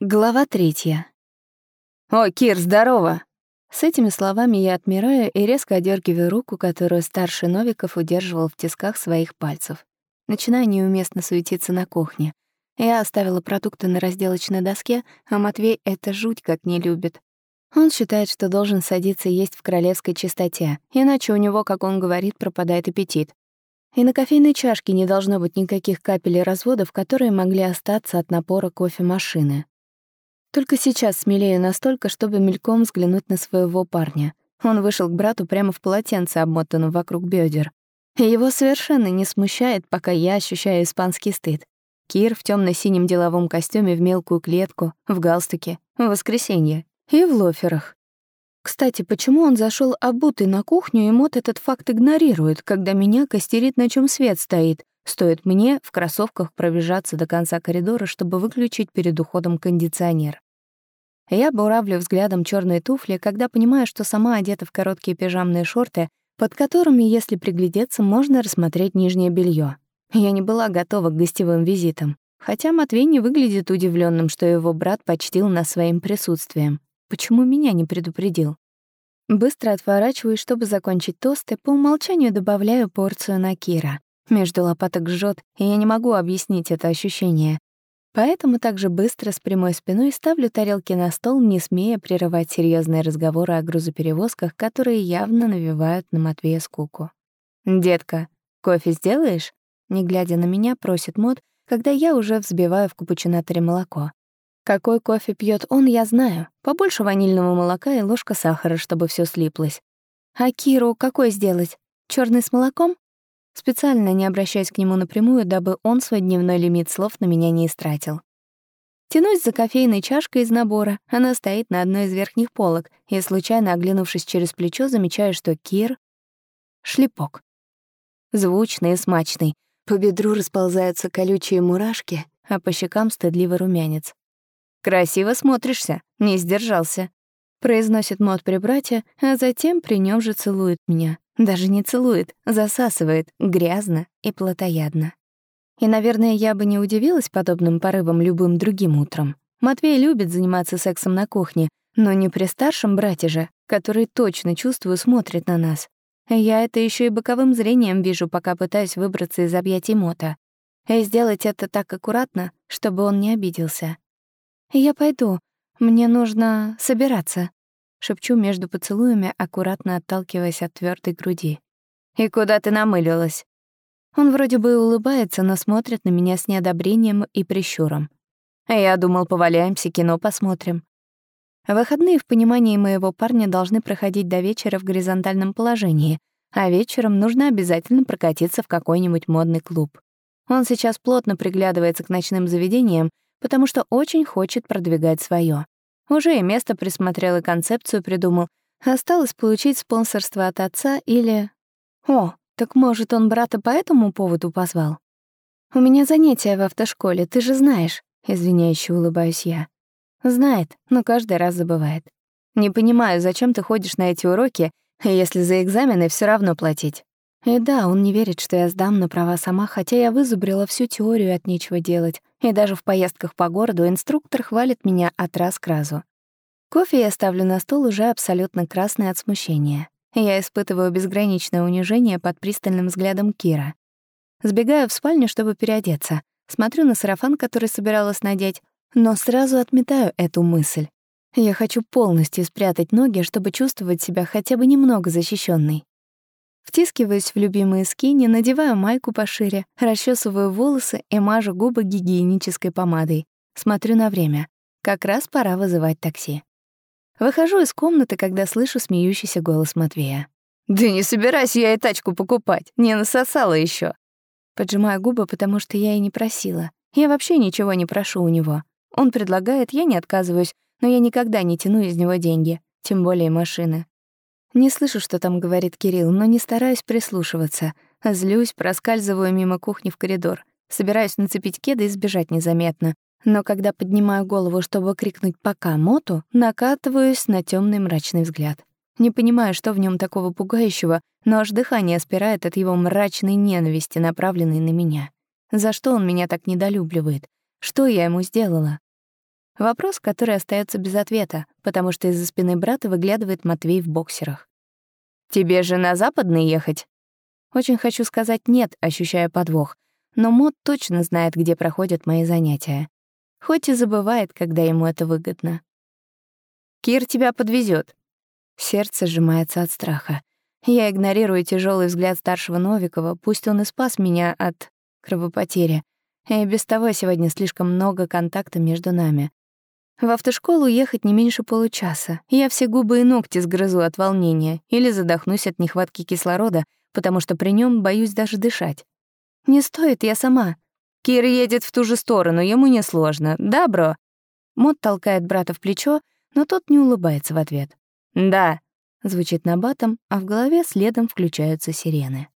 Глава третья. «О, Кир, здорово!» С этими словами я отмираю и резко одергиваю руку, которую старший Новиков удерживал в тисках своих пальцев. Начинаю неуместно суетиться на кухне. Я оставила продукты на разделочной доске, а Матвей это жуть как не любит. Он считает, что должен садиться есть в королевской чистоте, иначе у него, как он говорит, пропадает аппетит. И на кофейной чашке не должно быть никаких капель и разводов, которые могли остаться от напора кофемашины. Только сейчас смелею настолько, чтобы мельком взглянуть на своего парня. Он вышел к брату прямо в полотенце, обмотанном вокруг бедер. Его совершенно не смущает, пока я ощущаю испанский стыд. Кир в темно синем деловом костюме в мелкую клетку, в галстуке, в воскресенье и в лоферах. Кстати, почему он зашел обутый на кухню, и Мот этот факт игнорирует, когда меня костерит, на чем свет стоит, стоит мне в кроссовках пробежаться до конца коридора, чтобы выключить перед уходом кондиционер. Я буравлю взглядом черные туфли, когда понимаю, что сама одета в короткие пижамные шорты, под которыми, если приглядеться, можно рассмотреть нижнее белье. Я не была готова к гостевым визитам, хотя Матвей не выглядит удивленным, что его брат почтил нас своим присутствием. Почему меня не предупредил? Быстро отворачиваюсь, чтобы закончить тост, и по умолчанию добавляю порцию на Кира. Между лопаток жжет, и я не могу объяснить это ощущение. Поэтому также быстро с прямой спиной ставлю тарелки на стол, не смея прерывать серьезные разговоры о грузоперевозках, которые явно навевают на Матвея скуку. «Детка, кофе сделаешь?» Не глядя на меня, просит Мод, когда я уже взбиваю в капучинаторе молоко. Какой кофе пьет он, я знаю. Побольше ванильного молока и ложка сахара, чтобы все слиплось. А Киру какой сделать? Черный с молоком? Специально не обращаясь к нему напрямую, дабы он свой дневной лимит слов на меня не истратил. Тянусь за кофейной чашкой из набора, она стоит на одной из верхних полок, и, случайно оглянувшись через плечо, замечаю, что Кир — шлепок. Звучный и смачный. По бедру расползаются колючие мурашки, а по щекам стыдливый румянец. «Красиво смотришься, не сдержался», — произносит мод при брате, а затем при нем же целует меня. Даже не целует, засасывает, грязно и плотоядно. И, наверное, я бы не удивилась подобным порывам любым другим утром. Матвей любит заниматься сексом на кухне, но не при старшем брате же, который точно, чувствую, смотрит на нас. Я это еще и боковым зрением вижу, пока пытаюсь выбраться из объятий Мота. И сделать это так аккуратно, чтобы он не обиделся. «Я пойду. Мне нужно собираться», шепчу между поцелуями, аккуратно отталкиваясь от твердой груди. «И куда ты намылилась?» Он вроде бы улыбается, но смотрит на меня с неодобрением и прищуром. «Я думал, поваляемся, кино посмотрим». Выходные в понимании моего парня должны проходить до вечера в горизонтальном положении, а вечером нужно обязательно прокатиться в какой-нибудь модный клуб. Он сейчас плотно приглядывается к ночным заведениям, потому что очень хочет продвигать свое. Уже и место присмотрел, и концепцию придумал. Осталось получить спонсорство от отца или... О, так может, он брата по этому поводу позвал? «У меня занятия в автошколе, ты же знаешь», — извиняюще улыбаюсь я. Знает, но каждый раз забывает. Не понимаю, зачем ты ходишь на эти уроки, если за экзамены все равно платить. И да, он не верит, что я сдам на права сама, хотя я вызубрила всю теорию от нечего делать. И даже в поездках по городу инструктор хвалит меня от раз к разу. Кофе я ставлю на стол уже абсолютно красный от смущения. Я испытываю безграничное унижение под пристальным взглядом Кира. Сбегаю в спальню, чтобы переодеться. Смотрю на сарафан, который собиралась надеть, но сразу отметаю эту мысль. Я хочу полностью спрятать ноги, чтобы чувствовать себя хотя бы немного защищенной. Втискиваюсь в любимые скини, надеваю майку пошире, расчесываю волосы и мажу губы гигиенической помадой. Смотрю на время. Как раз пора вызывать такси. Выхожу из комнаты, когда слышу смеющийся голос Матвея. «Да не собирайся я и тачку покупать, не насосала еще. Поджимаю губы, потому что я и не просила. Я вообще ничего не прошу у него. Он предлагает, я не отказываюсь, но я никогда не тяну из него деньги, тем более машины. Не слышу, что там говорит Кирилл, но не стараюсь прислушиваться. Злюсь, проскальзываю мимо кухни в коридор. Собираюсь нацепить кеды и сбежать незаметно. Но когда поднимаю голову, чтобы крикнуть «пока, моту», накатываюсь на темный мрачный взгляд. Не понимаю, что в нем такого пугающего, но аж дыхание спирает от его мрачной ненависти, направленной на меня. За что он меня так недолюбливает? Что я ему сделала? Вопрос, который остается без ответа, потому что из-за спины брата выглядывает Матвей в боксерах. «Тебе же на западный ехать?» Очень хочу сказать «нет», ощущая подвох, но Мод точно знает, где проходят мои занятия. Хоть и забывает, когда ему это выгодно. «Кир тебя подвезет. Сердце сжимается от страха. Я игнорирую тяжелый взгляд старшего Новикова, пусть он и спас меня от кровопотери. И без того сегодня слишком много контакта между нами. В автошколу ехать не меньше получаса. Я все губы и ногти сгрызу от волнения или задохнусь от нехватки кислорода, потому что при нем боюсь даже дышать. Не стоит, я сама. Кир едет в ту же сторону, ему несложно. Да, бро? Мот толкает брата в плечо, но тот не улыбается в ответ. «Да», — звучит набатом, а в голове следом включаются сирены.